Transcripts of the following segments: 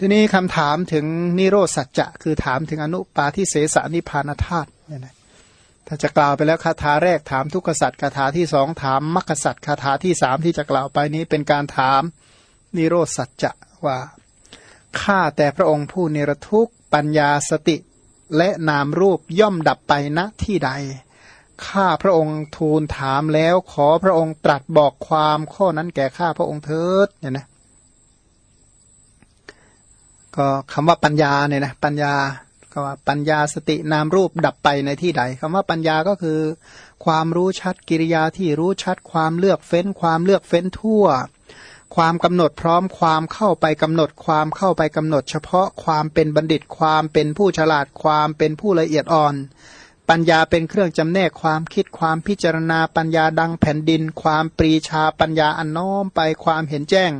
ทีนี้คำถามถึงนิโรธสัจจะคือถามถึงอนุปาทิเสสนิพานธาตุเนี่ยนะถ้าจะกล่าวไปแล้วคาถาแรกถามทุกขสัจคาถาที่สองถามมรรคสัจคาถาที่สามที่จะกล่าวไปนี้เป็นการถามนิโรธสัจจะว่าข้าแต่พระองค์ผู้นิรทุกปัญญาสติและนามรูปย่อมดับไปณที่ใดข้าพระองค์ทูลถามแล้วขอพระองค์ตรัสบอกความข้อนั้นแก่ข้าพระองค์เถิดเนี่ยนะ ก็คำว่าปัญญาเนี่ยนะปัญญาก็ว่าปัญญาสตินามรูปดับไปในที่ใดคำว่าปัญญาก็คือ ความรู้ชัดกิริยาที่รู้ชัดความเลือกเฟ้น ความเลือกเฟ้นทั่ว ความกำหนดพร้อมความเข้าไปกำหนด ความเข้าไปกำหนด เฉพาะความเป็นบัณฑิต ความเป็นผู้ฉลาดความเป็นผู้ละเอียดอ่อน ปัญญาเป็นเครื่องจำแนกความคิดความพิจารณาปัญญาดังแผ่นดิน ความปรีชาปัญญาอันน้อมไปความเห็นแจ้ง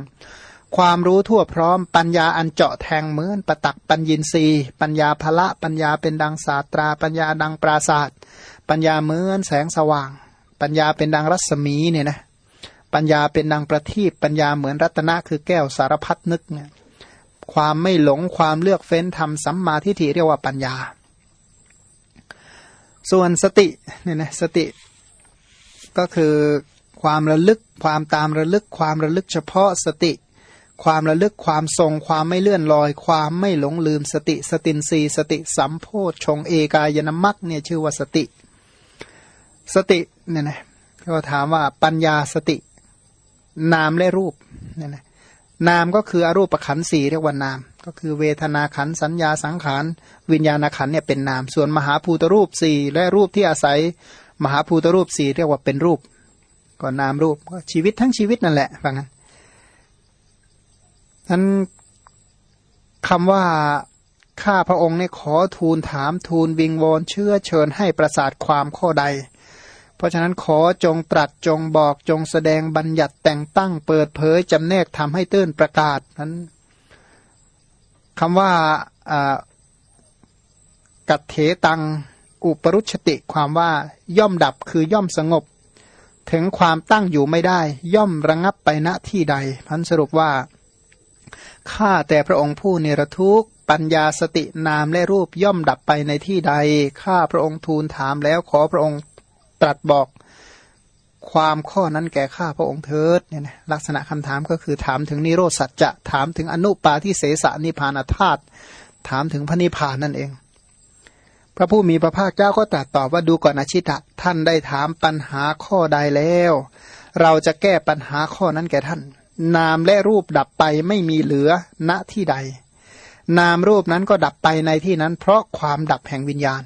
ความรู้ทั่วพร้อมปัญญาอันเจาะแทงเหมือนประตักปัญญินรีปัญญาภละปัญญาเป็นดังศาสตรา ปัญญาดังปราศาสตร์ปัญญาเหมือนแสงสว่าง ปัญญาเป็นดังรัศมีเนี่ยนะปัญญาเป็นดังประทีปปัญญาเหมือนรัตนะคือแก้วสารพัดนึกเนี่ยความไม่หลงความเลือกเฟ้นทำสัมมาทิฏฐิเรียกว่าปัญญา ส่วนสติเนี่ยนะสติก็คือความระลึกความตามระลึกความระลึกเฉพาะสติ ความระลึกความทรงความไม่เลื่อนลอย ความไม่หลงลืมสติสตินรีสติสัมโพชชงเอกายนมักเนี่ยชื่อว่าสติ สติเนี่ยนะก็ถามว่าปัญญาสติ นามและรูปเนี่ยนะนามก็คืออรูปขันสี่เรียกว่านาม ก็คือเวทนาขันสัญญาสังขาร วิญญาณขันเนี่ยเป็นนาม ส่วนมหาภูตรูปสี่และรูปที่อาศัยมหาภูตรูปสี่เรียกว่าเป็นรูป ก็นามรูปก็ชีวิตทั้งชีวิตนั่นแหละฟังกัน นั้นคำว่าข้าพระองค์เนี่ยขอทูลถามทูลวิงวอนเชื่อเชิญให้ประสาทความข้อใด เพราะฉะนั้นขอจงตรัสจงบอกจงแสดงบัญญัติแต่งตั้งเปิดเผยจำแนกทำให้ตื้นประกาศนั้นคำว่ากัตเถตัง อุปรุชติความว่าย่อมดับคือย่อมสงบ ถึงความตั้งอยู่ไม่ได้ ย่อมระงับไปณที่ใดพันสรุปว่า ข้าแต่พระองค์ผู้เนรทุกข์ปัญญาสตินามและรูปย่อมดับไปในที่ใด ข้าพระองค์ทูลถามแล้วขอพระองค์ตรัสบอกความข้อนั้นแก่ข้าพระองค์เถิดเนี่ยนะลักษณะคำถามก็คือถามถึงนิโรธสัจจะถามถึงอนุปาทิเสสนิพานธาตุถามถึงพระนิพพานนั่นเอง พระผู้มีพระภาคเจ้าก็ตรัสตอบว่าดูก่อนอชิตะท่านได้ถามปัญหาข้อใดแล้ว เราจะแก้ปัญหาข้อนั้นแก่ท่าน นามและรูปดับไปไม่มีเหลือณที่ใด นามรูปนั้นก็ดับไปในที่นั้น เพราะความดับแห่งวิญญาณ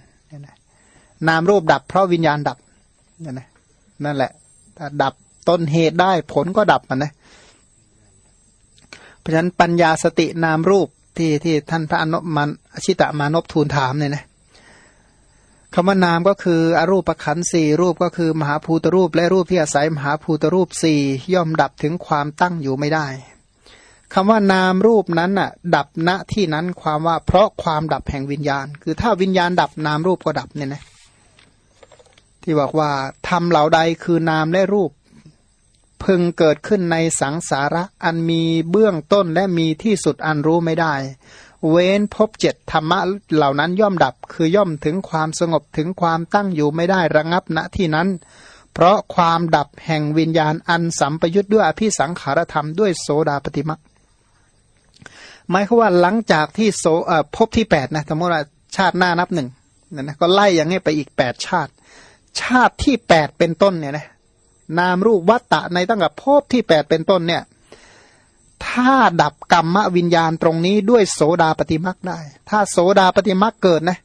นามรูปดับเพราะวิญญาณดับนั่นแหละถ้าดับต้นเหตุได้ผลก็ดับมันนะเพราะฉะนั้นปัญญาสตินามรูปที่ที่ท่านพระอนุมันอชิตะมานพทูลถามเนี่ยนะ คำว่านามก็คืออรูปขันสี่รูปก็คือมหาภูตรูป และรูปที่อาศัยมหาภูตรูปสี่ย่อมดับถึงความตั้งอยู่ไม่ได้คำว่านามรูปนั้นน่ะ ดับณที่นั้นความว่าเพราะความดับแห่งวิญญาณ คือถ้าวิญญาณดับนามรูปก็ดับเนี่ยนะที่บอกว่าทำเหล่าใดคือนามและรูป พึงเกิดขึ้นในสังสาระอันมีเบื้องต้นและมีที่สุดอันรู้ไม่ได้ เว้นพบเจ็ดธรรมะเหล่านั้นย่อมดับ คือย่อมถึงความสงบถึงความตั้งอยู่ไม่ได้ระงับณที่นั้น เพราะความดับแห่งวิญญาณอันสัมปยุทธ์ด้วยอภิสังขารธรรมด้วยโสดาปฏิมักหมายคือว่าหลังจากที่โสพบที่แปดนะสมมติว่าชาติหน้านับหนึ่งนะนะก็ไล่อย่างนี้ไปอีกแปดชาติ ชาติที่แปดเป็นต้นเนี่ยนะนามรูปวัตตะในตั้งแต่พบที่แปดเป็นต้นเนี่ย ถ้าดับกรรมวิญญาณตรงนี้ด้วยโสดาปฏิมักได้ ถ้าโสดาปฏิมักเกิดนะ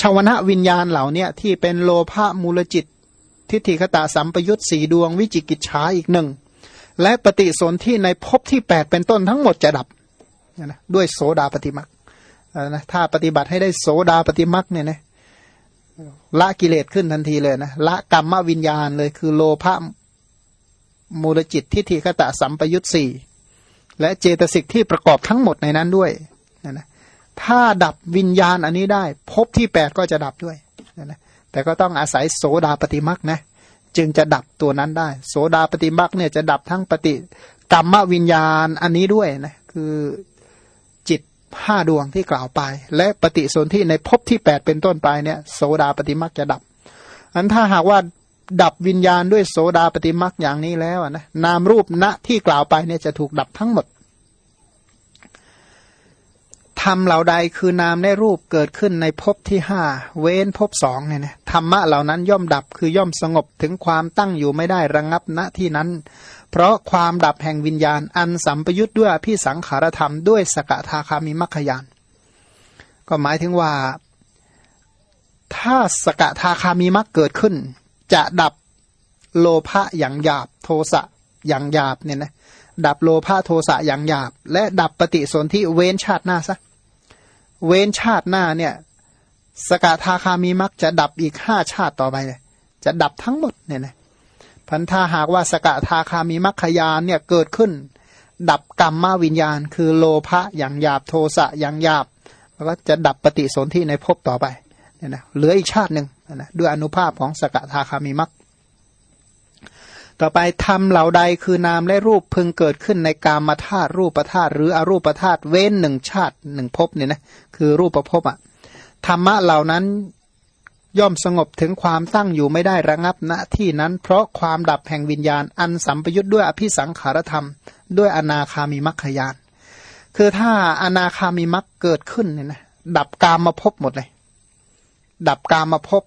ชาวนะวิญญาณเหล่านี้ที่เป็นโลภะมูลจิต ทิฏฐิคตาสัมปยุตสีดวงวิจิกิจฉาอีกหนึ่ง และปฏิสนธิในภพที่แปดเป็นต้นทั้งหมดจะดับนะด้วยโสดาปฏิมักนะถ้าปฏิบัติให้ได้โสดาปฏิมักเนี่ยนะละกิเลสขึ้นทันทีเลยนะละกรรมวิญญาณเลยคือโลภะ มูลจิตทิฏฐิคตะสัมปยุตสี่และเจตสิกที่ประกอบทั้งหมดในนั้นด้วยนะนะถ้าดับวิญญาณอันนี้ได้ภพที่แปดก็จะดับด้วยนะนะแต่ก็ต้องอาศัยโสดาปฏิมักนะจึงจะดับตัวนั้นได้ โสดาปฏิมักเนี่ยจะดับทั้งปฏิกรรมวิญญาณอันนี้ด้วยนะคือจิตห้าดวงที่กล่าวไป และปฏิสนธิในภพที่แปดเป็นต้นไปเนี่ยโสดาปฏิมักจะดับอันถ้าหากว่า ดับวิญญาณด้วยโสดาปฏิมักอย่างนี้แล้วนะนามรูปณที่กล่าวไปเนี่ยจะถูกดับทั้งหมดธรรมเหล่าใดคือนามในรูปเกิดขึ้นในภพที่ห้าเว้นภพสองเนี่ยนะธรรมะเหล่านั้นย่อมดับคือย่อมสงบถึงความตั้งอยู่ไม่ได้ระงงับณที่นั้น เพราะความดับแห่งวิญญาณอันสัมปยุทธ์ด้วยพี่สังขารธรรมด้วยสกทาคามิมัคคยาน ก็หมายถึงว่า ถ้าสกทาคามิมัคเกิดขึ้น จะดับโลภะอย่างหยาบโทสะอย่างหยาบเนี่ยนะดับโลภะโทสะอย่างหยาบ และดับปฏิสนธิเว้นชาติหน้าซะเว้นชาติหน้าเนี่ยสกทาคามีมักจะดับอีกห้าชาติต่อไปเลยจะดับทั้งหมดเนี่ยนะพันธาหากว่าสกทาคามีมัคขยานเนี่ยเกิดขึ้น ดับกรรมมาวิญญาณ คือโลภะอย่างหยาบโทสะอย่างหยาบ แล้วก็จะดับปฏิสนธิในภพต่อไปเนี่ยนะเหลืออีกชาติหนึ่ง นะด้วยอนุภาพของสกทาคามีมัคต่อไปทำเหล่าใดคือนามและรูปพึงเกิดขึ้นในกามธาตุรูปธาตุหรืออรูปธาตุเว้นหนึ่งชาติหนึ่งภพเนี่ยนะคือรูปประพอะธรรมะเหล่านั้นย่อมสงบถึงความตั้งอยู่ไม่ได้ระงับณที่นั้น เพราะความดับแห่งวิญญาณ อันสัมปยุทธ์ด้วยอภิสังขารธรรม ด้วยอนาคามิมัคขยาน คือถ้าอนาคามิมัคเกิดขึ้นเนี่ยนะดับกามมาพบหมดเลย ดับกามมาพบ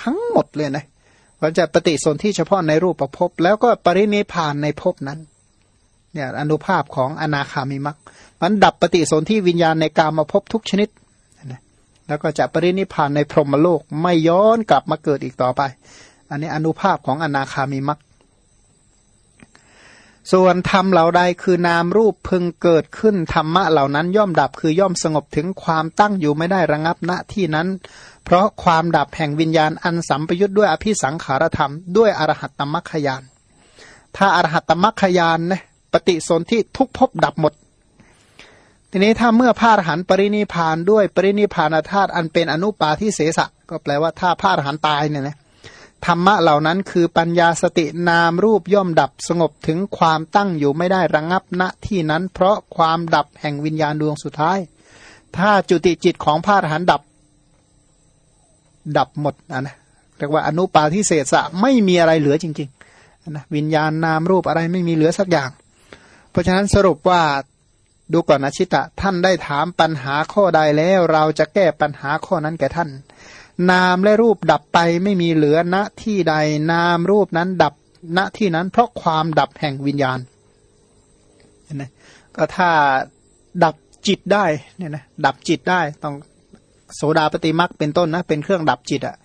ทั้งหมดเลยนะว่าจะปฏิสนธิเฉพาะในรูปประพบแล้วก็ปรินิพานในภพนั้นเนี่ยอนุภาพของอนาคามิมักมันดับปฏิสนธิวิญญาณในกามาพบทุกชนิดนะแล้วก็จะปรินิพานในพรหมโลกไม่ย้อนกลับมาเกิดอีกต่อไป อันนี้อนุภาพของอนาคามิมัก ส่วนธรรมเหล่าใดคือนามรูปพึงเกิดขึ้นธรรมะเหล่านั้นย่อมดับคือย่อมสงบถึงความตั้งอยู่ไม่ได้ระงับณที่นั้น เพราะความดับแห่งวิญญาณอันสัมปยุทธ์ด้วยอภิสังขารธรรมด้วยอรหัตตมัคคยาน ถ้าอรหัตตมัคคยานนะปฏิสนธิทุกภพดับหมด ทีนี้ถ้าเมื่อพระอรหันต์ปรินิพานด้วยปรินิพานธาตุอันเป็นอนุปาทิเสสะก็แปลว่าถ้าพระอรหันต์ตายเนี่ยนะ ธรรมะเหล่านั้นคือปัญญาสตินามรูปย่อมดับสงบถึงความตั้งอยู่ไม่ได้ระงงับณที่นั้น เพราะความดับแห่งวิญญาณดวงสุดท้าย ถ้าจุติจิตของพระอรหันต์ดับ ดับหมดนะนะเรียกว่าอนุปาทิเศษะไม่มีอะไรเหลือจริงๆนะวิญญาณนามรูปอะไรไม่มีเหลือสักอย่าง เพราะฉะนั้นสรุปว่าดูก่อนนะชิตะ ท่านได้ถามปัญหาข้อใดแล้ว เราจะแก้ปัญหาข้อนั้นแก่ท่าน นามและรูปดับไปไม่มีเหลือณที่ใด นามรูปนั้นดับณที่นั้น เพราะความดับแห่งวิญญาณเห็นไหมก็ถ้าดับจิตได้เนี่ยนะดับจิตได้ต้องโสดาปฏิมักเป็นต้นนะเป็นเครื่องดับจิตอะ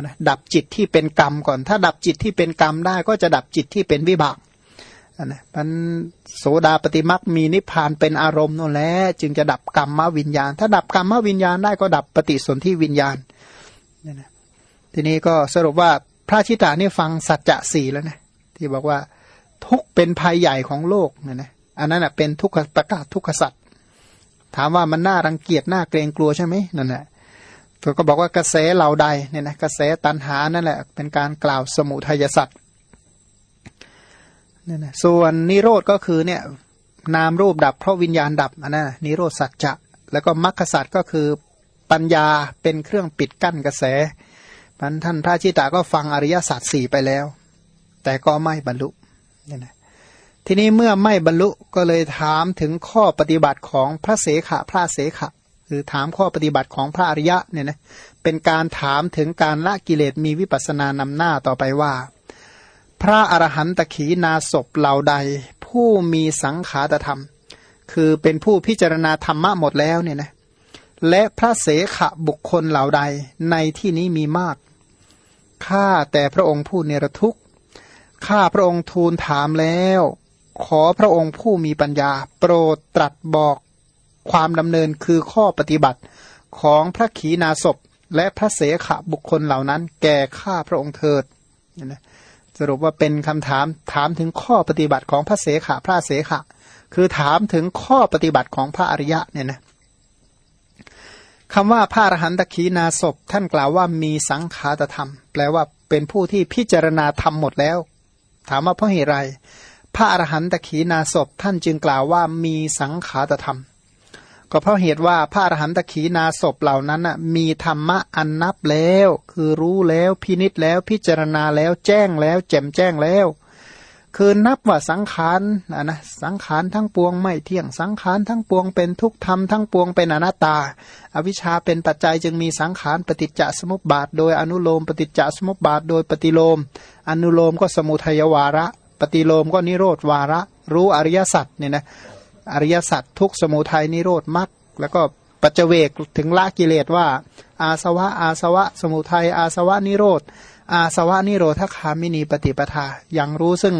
นะดับจิตที่เป็นกรรมก่อน ถ้าดับจิตที่เป็นกรรมได้ ก็จะดับจิตที่เป็นวิบากนะมันโสดาปฏิมักมีนิพพานเป็นอารมณ์นั่นแหละจึงจะดับกรรมมวิญญาณ ถ้าดับกรรมมวิญญาณได้ก็ดับปฏิสนธิวิญญาณ นี่นะทีนี้ก็สรุปว่าพระชิตานี่ฟังสัจจะสี่แล้วนะที่บอกว่าทุกเป็นภัยใหญ่ของโลกเนี่ยนะอันนั้นเป็นทุกขประกาศทุกขสัจถามว่ามันน่ารังเกียจน่าเกรงกลัวใช่ไหมนั่นแหละตัวก็บอกว่ากระแสเหล่าใดเนี่ยนะกระแสตันหานั่นแหละเป็นการกล่าวสมุทัยสัตว์นี่นะส่วนนิโรธก็คือเนี่ยนามรูปดับเพราะวิญญาณดับอันนั้นนิโรธสัจจะ แล้วก็มรรคสัตว์ก็คือ ปัญญาเป็นเครื่องปิดกั้นกระแสมันท่านพระชิตาก็ฟังอริยสัจสี่ไปแล้ว แต่ก็ไม่บรรลุเนี่ยนะทีนี้เมื่อไม่บรรลุก็เลยถามถึงข้อปฏิบัติของพระเสขะพระเสขะคือถามข้อปฏิบัติของพระอริยะเนี่ยนะเป็นการถามถึงการละกิเลสมีวิปัสสนานำหน้าต่อไปว่า พระอรหันตขีนาศพเหล่าใด ผู้มีสังขารธรรม คือเป็นผู้พิจารณาธรรมะหมดแล้วเนี่ยนะ และพระเสขะบุคคลเหล่าใดในที่นี้มีมาก ข้าแต่พระองค์ผู้เนรทุกข์ ข้าพระองค์ทูลถามแล้ว ขอพระองค์ผู้มีปัญญา โปรดตรัสบอกความดำเนินคือข้อปฏิบัติของพระขีณาสพและพระเสขะบุคคลเหล่านั้น แก่ข้าพระองค์เถิดสรุปว่าเป็นคำถามถามถึงข้อปฏิบัติของพระเสขะพระเสขะ คือถามถึงข้อปฏิบัติของพระอริยะเนี่ยนะ คำว่าพระอรหันตขีนาศพท่านกล่าวว่ามีสังขารธรรม แปลว่าเป็นผู้ที่พิจารณาธรรมหมดแล้ว ถามว่าเพราะเหตุไร พระอรหันตขีนาศพท่านจึงกล่าวว่ามีสังขารธรรม ก็เพราะเหตุว่าพระอรหันตขีนาศพเหล่านั้นมีธรรมะอันนับแล้ว คือรู้แล้วพินิษแล้วพิจารณาแล้วแจ้งแล้ว แจ่มแจ้งแล้ว คือนับว่าสังขารนะนะสังขารทั้งปวงไม่เที่ยงสังขารทั้งปวงเป็นทุกธรรมทั้งปวงเป็นอนัตตา อวิชชาเป็นปัจจัยจึงมีสังขารปฏิจจสมุปบาท โดยอนุโลมปฏิจจสมุปบาท โดยปฏิโลม อนุโลมก็สมุทัยวาระ ปฏิโลมก็นิโรธวาระ รู้อริยสัจเนี่ยนะอริยสัจทุกสมุทัยนิโรธมรรคแล้วก็ ปัจเจเวกถึงละกิเลสว่า อาสวะ อาสวะ สมุทัย อาสวะนิโรธ อาสวะนิโรธคามินีปฏิปทายังรู้ซึ่ง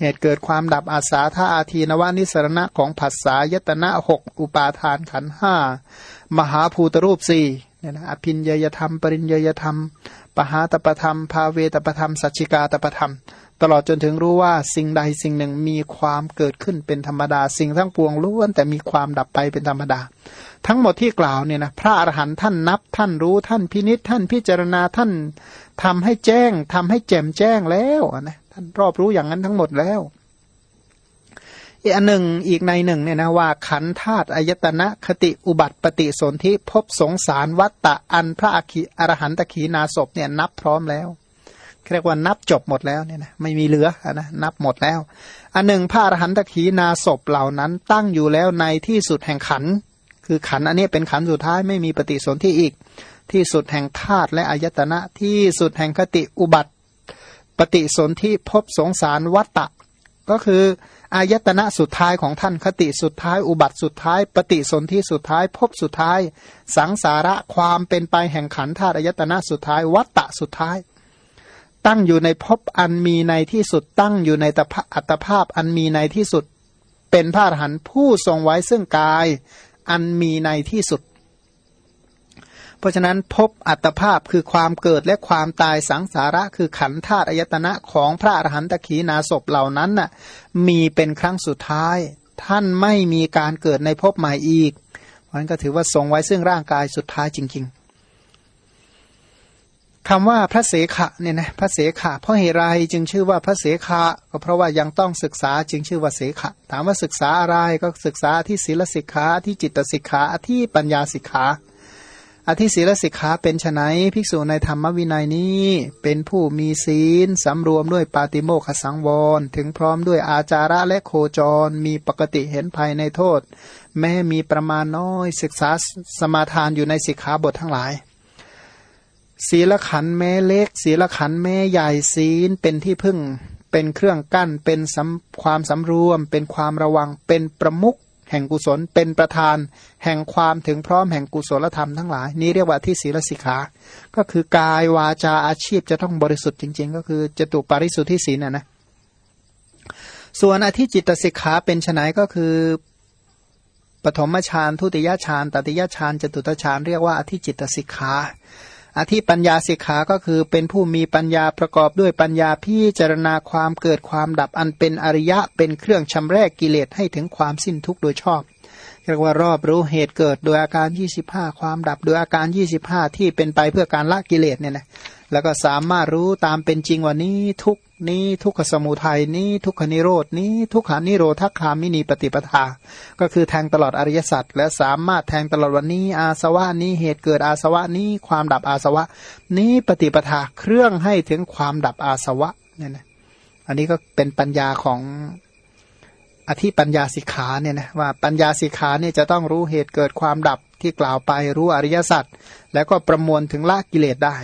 เหตุเกิดความดับอาสาธาอาทีนวานิสรณะของผัสสายตนะหกอุปาทานขันห้ามหาภูตรูปสี่เนี่ยนะอภินยยธรรม ปริญยยธรรม ปหาตปธรรม ภาเวตปธรรม สัจจิกาตปธรรม ตลอดจนถึงรู้ว่าสิ่งใดสิ่งหนึ่งมีความเกิดขึ้นเป็นธรรมดา สิ่งทั้งปวงล้วนแต่มีความดับไปเป็นธรรมดา ทั้งหมดที่กล่าวเนี่ยนะพระอรหันต์ท่านนับท่านรู้ท่านพินิษท่านพิจารณาท่านทำให้แจ้งทำให้แจ่มแจ้งแล้วนะท่านรอบรู้อย่างนั้นทั้งหมดแล้วอีกอันหนึ่งอีกในหนึ่งเนี่ยนะว่าขันธาตุอายตนะคติอุบัติปฏิสนธิพบสงสารวัตตะอันพระอคิอรหันตขีนาศพเนี่ยนับพร้อมแล้ว เรียกว่านับจบหมดแล้วเนี่ยนะไม่มีเหลือนะนับหมดแล้ว อันหนึ่งพระอรหันตขีนาศพเหล่านั้นตั้งอยู่แล้วในที่สุดแห่งขัน คือขันอันนี้เป็นขันสุดท้ายไม่มีปฏิสนธิอีก ที่สุดแห่งธาตุและอายตนะที่สุดแห่งคติอุบัติ ปฏิสนธิพบสงสารวัตตะ ก็คืออายตนะสุดท้ายของท่านคติสุดท้าย อุบัติสุดท้าย ปฏิสนธิสุดท้าย พบสุดท้าย สังสาระความเป็นไปแห่งขันธาตุอายตนะสุดท้าย วัตตะสุดท้าย ตั้งอยู่ในภพอันมีในที่สุด ตั้งอยู่ในอัตภาพอันมีในที่สุด เป็นพระอรหันต์ผู้ทรงไว้ซึ่งกาย อันมีในที่สุด เพราะฉะนั้นพบอัตภาพคือความเกิดและความตายสังสาระคือขันธาตุอายตนะของพระอรหันตขีนาศพเหล่านั้นน่ะมีเป็นครั้งสุดท้าย ท่านไม่มีการเกิดในภพใหม่อีกเพราะนั้นก็ถือว่าทรงไว้ซึ่งร่างกายสุดท้ายจริง ๆ คำว่าพระเสขะเนี่ยนะพระเสขะเพราะเหตุไรจึงชื่อว่าพระเสขะก็เพราะว่ายังต้องศึกษาจึงชื่อว่าเสขะถามว่าศึกษาอะไรก็ศึกษาที่ศีลสิกขาที่จิตสิกขาที่ปัญญาสิกขาอธิศีลสิกขาเป็นไนภิกษุในธรรมวินัยนี้เป็นผู้มีศีลสำรวมด้วยปาติโมขสังวร ถึงพร้อมด้วยอาจาระและโคจร มีปกติเห็นภัยในโทษ แม้มีประมาณน้อยศึกษาสมาทานอยู่ในสิกขาบททั้งหลาย ศีลขันแม้เล็ก ศีลขันแม้ใหญ่ศีลเป็นที่พึ่ง เป็นเครื่องกั้นเป็นความสำรวม เป็นความระวังเป็นประมุขแห่งกุศลเป็นประธาน แห่งความถึงพร้อมแห่งกุศลธรรมทั้งหลาย นี้เรียกว่าที่ศีลสิกขา ก็คือกายวาจาอาชีพจะต้องบริสุทธิ์จริง ๆ ก็คือจตุปาริสุทธิศีลนะนะส่วนอธิจิตสิกขาเป็นไนก็คือปฐมฌานทุติยฌานตติยฌานจตุตฌานเรียกว่าอธิจิตสิกขา อธิปัญญาสิกขาก็คือเป็นผู้มีปัญญาประกอบด้วยปัญญาพิจารณาความเกิดความดับอันเป็นอริยะเป็นเครื่องชำแรกกิเลสให้ถึงความสิ้นทุกข์โดยชอบเรียกว่ารอบรู้เหตุเกิดโดยอาการ 25 ความดับโดยอาการ 25 ที่เป็นไปเพื่อการละกิเลสเนี่ยนะ แล้วก็สามารถรู้ตามเป็นจริงว่านี้ทุกนี้ทุกขสมุทัยนี้ทุกขนิโรดนี้ทุกขานิโรธคามินีปฏิปทา ก็คือแทงตลอดอริยสัจและสามารถแทงตลอดวันนี้ อาสวะนี้เหตุเกิดอาสวะนี้ความดับอาสวะ นี้ปฏิปทาเครื่องให้ถึงความดับอาสวะเนี่ยนะอันนี้ก็เป็นปัญญาของอธิปัญญาสิกขาเนี่ยนะว่าปัญญาสิกขาเนี่ยจะต้องรู้เหตุเกิดความดับที่กล่าวไปรู้อริยสัจแล้วก็ประมวลถึงละกิเลสได้